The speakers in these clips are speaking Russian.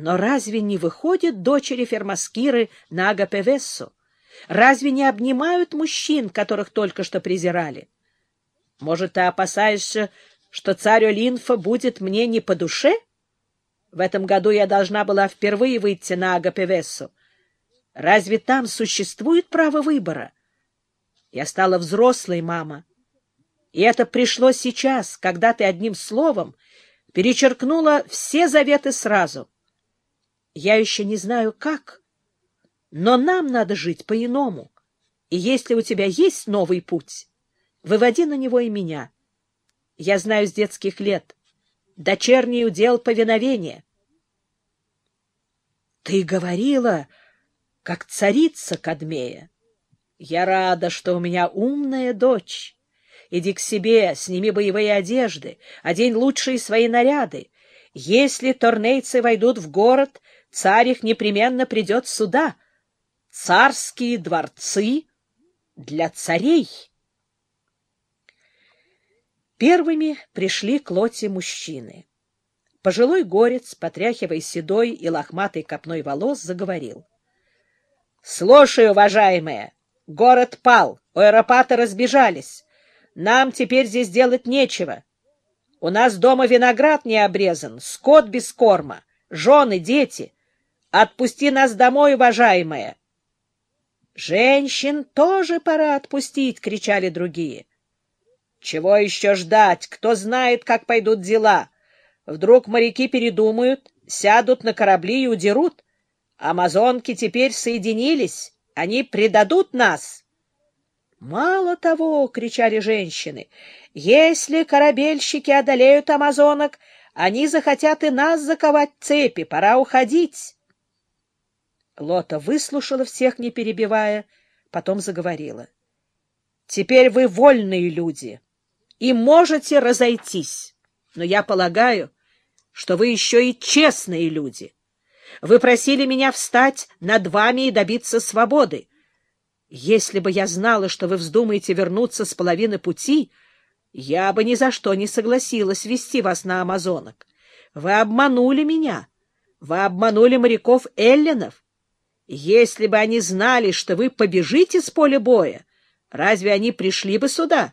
Но разве не выходят дочери Фермаскиры на Агапевессу? Разве не обнимают мужчин, которых только что презирали? Может, ты опасаешься, что царь Олинфа будет мне не по душе? В этом году я должна была впервые выйти на Агапевессу. Разве там существует право выбора? Я стала взрослой, мама. И это пришло сейчас, когда ты одним словом перечеркнула все заветы сразу. Я еще не знаю, как, но нам надо жить по-иному. И если у тебя есть новый путь, выводи на него и меня. Я знаю с детских лет. Дочерний удел повиновения. Ты говорила как царица Кадмея. Я рада, что у меня умная дочь. Иди к себе, сними боевые одежды, одень лучшие свои наряды. Если торнейцы войдут в город, царь их непременно придет сюда. Царские дворцы для царей. Первыми пришли к лоте мужчины. Пожилой горец, потряхивая седой и лохматой копной волос, заговорил. Слушай, уважаемые, город пал, аэропаты разбежались. Нам теперь здесь делать нечего. У нас дома виноград не обрезан, скот без корма, жены, дети. Отпусти нас домой, уважаемые. Женщин тоже пора отпустить, кричали другие. Чего еще ждать? Кто знает, как пойдут дела? Вдруг моряки передумают, сядут на корабли и удерут. Амазонки теперь соединились, они предадут нас. Мало того, кричали женщины, если корабельщики одолеют амазонок, они захотят и нас заковать цепи, пора уходить. Лота выслушала всех, не перебивая, потом заговорила. Теперь вы вольные люди и можете разойтись, но я полагаю, что вы еще и честные люди. Вы просили меня встать над вами и добиться свободы. Если бы я знала, что вы вздумаете вернуться с половины пути, я бы ни за что не согласилась вести вас на Амазонок. Вы обманули меня. Вы обманули моряков Эллинов. Если бы они знали, что вы побежите с поля боя, разве они пришли бы сюда?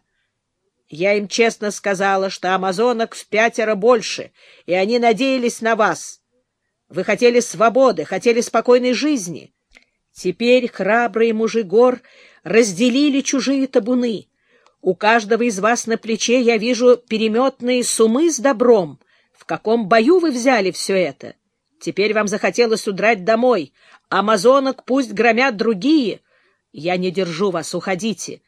Я им честно сказала, что амазонок в пятеро больше, и они надеялись на вас. Вы хотели свободы, хотели спокойной жизни. Теперь храбрые мужи гор разделили чужие табуны. У каждого из вас на плече я вижу переметные сумы с добром. В каком бою вы взяли все это? Теперь вам захотелось удрать домой. Амазонок пусть громят другие. Я не держу вас, уходите.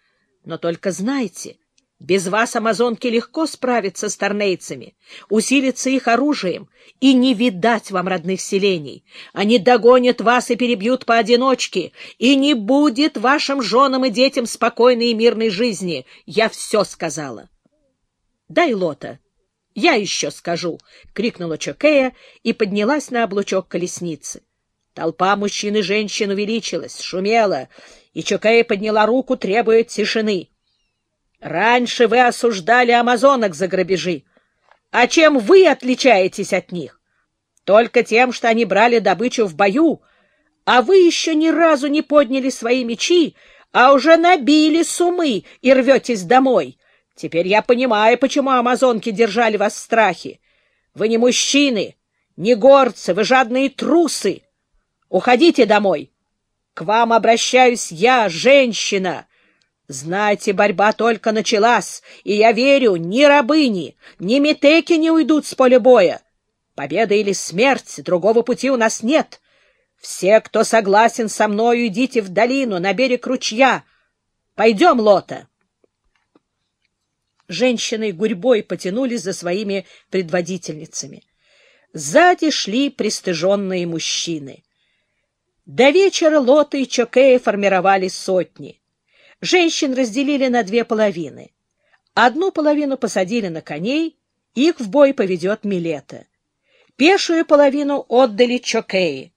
Но только знайте, без вас амазонки легко справятся с торнейцами, усилиться их оружием, и не видать вам родных селений. Они догонят вас и перебьют поодиночке, и не будет вашим женам и детям спокойной и мирной жизни. Я все сказала. — Дай лота. — Я еще скажу! — крикнула Чокея и поднялась на облучок колесницы. Толпа мужчин и женщин увеличилась, шумела, и Чокея подняла руку, требуя тишины. Раньше вы осуждали амазонок за грабежи. А чем вы отличаетесь от них? Только тем, что они брали добычу в бою, а вы еще ни разу не подняли свои мечи, а уже набили сумы и рветесь домой. Теперь я понимаю, почему амазонки держали вас в страхе. Вы не мужчины, не горцы, вы жадные трусы. Уходите домой. К вам обращаюсь я, женщина, Знайте, борьба только началась, и я верю, ни рабыни, ни метеки не уйдут с поля боя. Победа или смерть, другого пути у нас нет. Все, кто согласен со мною, идите в долину, на берег ручья. Пойдем, Лота. Женщины гурьбой потянулись за своими предводительницами. Сзади шли пристыженные мужчины. До вечера Лота и Чокея формировали сотни женщин разделили на две половины. Одну половину посадили на коней, их в бой поведет Милета. Пешую половину отдали Чокеи.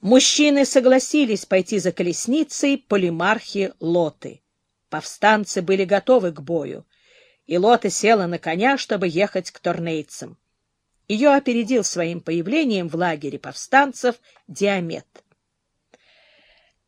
Мужчины согласились пойти за колесницей полимархи Лоты. Повстанцы были готовы к бою, и Лота села на коня, чтобы ехать к Торнейцам. Ее опередил своим появлением в лагере повстанцев Диамет.